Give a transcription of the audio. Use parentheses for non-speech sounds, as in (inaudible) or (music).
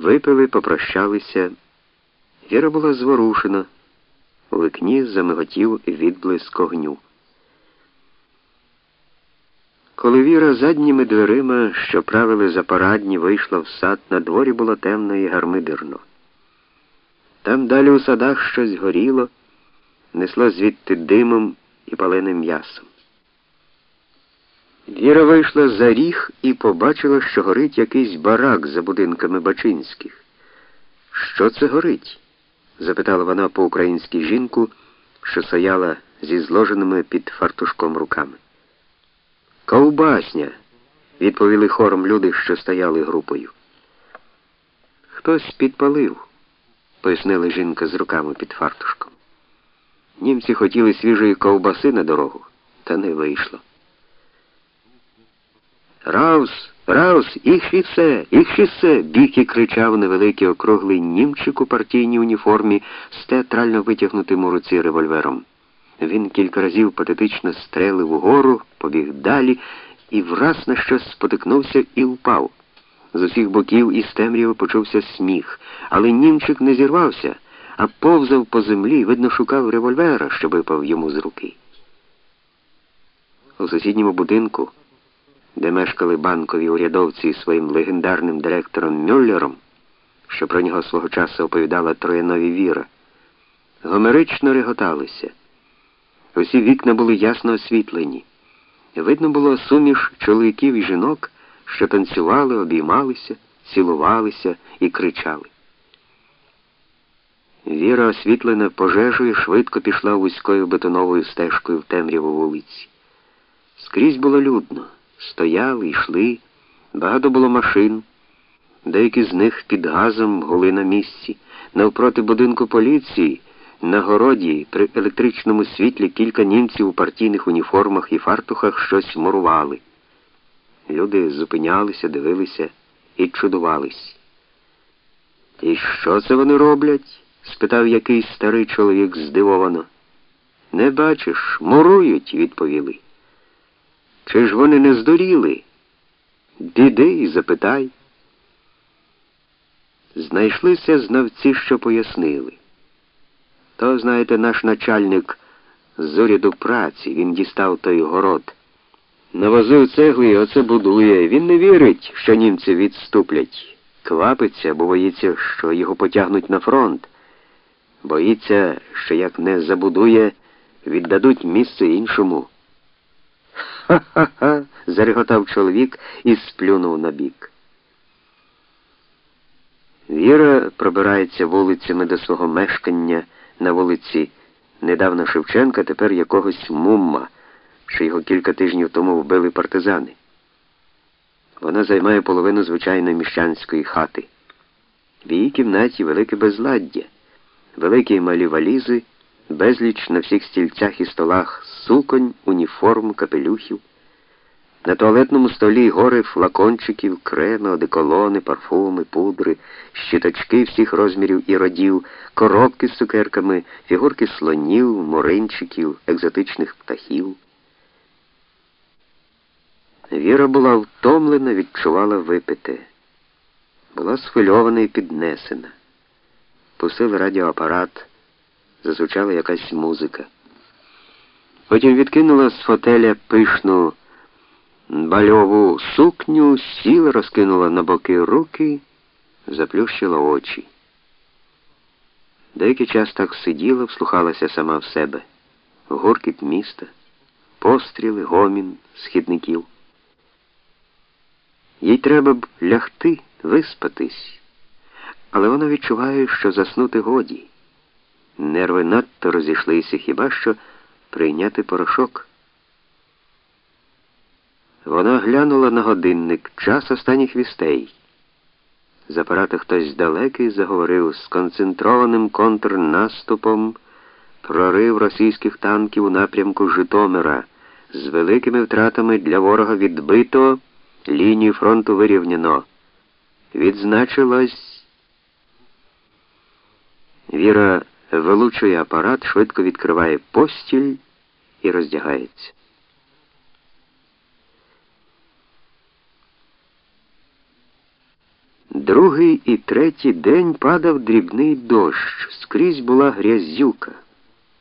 Випили, попрощалися. Віра була зворушена. У вікні замиготів відблиск огню. Коли Віра задніми дверима, що правили за парадні, вийшла в сад, на дворі було темно і гармидерно. Там далі у садах щось горіло, несло звідти димом і паленим м'ясом. Віра вийшла за ріг і побачила, що горить якийсь барак за будинками Бачинських. Що це горить? запитала вона по-українськи жінку, що стояла зі зложеними під фартушком руками. Ковбасня, відповіли хором люди, що стояли групою. Хтось підпалив, пояснила жінка з руками під фартушком. Німці хотіли свіжої ковбаси на дорогу, та не вийшло. Раус, Раус, їх шісе, їх шісе, біки кричав невеликий округлий німчик у партійній уніформі з театрально витягнутим у руці револьвером. Він кілька разів патетично стрелив угору, побіг далі і враз на щось спотикнувся і впав. З усіх боків із темряви почувся сміх, але німчик не зірвався, а повзав по землі, видно, шукав револьвера, що випав йому з руки. У сусідньому будинку де мешкали банкові урядовці зі своїм легендарним директором Мюллером, що про нього свого часу оповідала Троянові Віра, гомерично реготалися. Усі вікна були ясно освітлені. Видно було суміш чоловіків і жінок, що танцювали, обіймалися, цілувалися і кричали. Віра, освітлена пожежею, швидко пішла вузькою бетоновою стежкою в темряву вулиці. Скрізь було людно. Стояли, йшли, багато було машин, деякі з них під газом гули на місці. Навпроти будинку поліції, на городі, при електричному світлі кілька німців у партійних уніформах і фартухах щось мурували. Люди зупинялися, дивилися і чудувались. І що це вони роблять? спитав якийсь старий чоловік здивовано. Не бачиш, мурують, відповіли. Чи ж вони не здуріли? Біди і запитай. Знайшлися знавці, що пояснили. То, знаєте, наш начальник з уряду праці, він дістав той город. Навозив цегли і оце будує. Він не вірить, що німці відступлять. Квапиться, бо боїться, що його потягнуть на фронт. Боїться, що як не забудує, віддадуть місце іншому. Ха-ха-ха, (laughs) зареготав чоловік і сплюнув на бік. Віра пробирається вулицями до свого мешкання на вулиці недавно Шевченка, тепер якогось мумма, що його кілька тижнів тому вбили партизани. Вона займає половину звичайної міщанської хати. В її кімнаті велике безладдя, великі і малі валізи безліч на всіх стільцях і столах суконь, уніформ, капелюхів. На туалетному столі гори флакончиків, креми, одеколони, парфуми, пудри, щиточки всіх розмірів і родів, коробки з цукерками, фігурки слонів, моринчиків, екзотичних птахів. Віра була втомлена, відчувала випите. Була схвильована і піднесена. Пустив радіоапарат зазвучала якась музика. Потім відкинула з фотеля пишну бальову сукню, сіла, розкинула на боки руки, заплющила очі. Деякий час так сиділа, вслухалася сама в себе, гуркіт міста, постріли, гомін, східників. Їй треба б лягти, виспатись, але вона відчуває, що заснути годі. Нерви надто розійшлися хіба що прийняти порошок. Вона глянула на годинник час останніх вістей. З апарата хтось далекий заговорив з концентрованим контрнаступом прорив російських танків у напрямку Житомира з великими втратами для ворога відбито, лінію фронту вирівняно. Відзначилось Віра вилучує апарат, швидко відкриває постіль і роздягається. Другий і третій день падав дрібний дощ, скрізь була грязюка.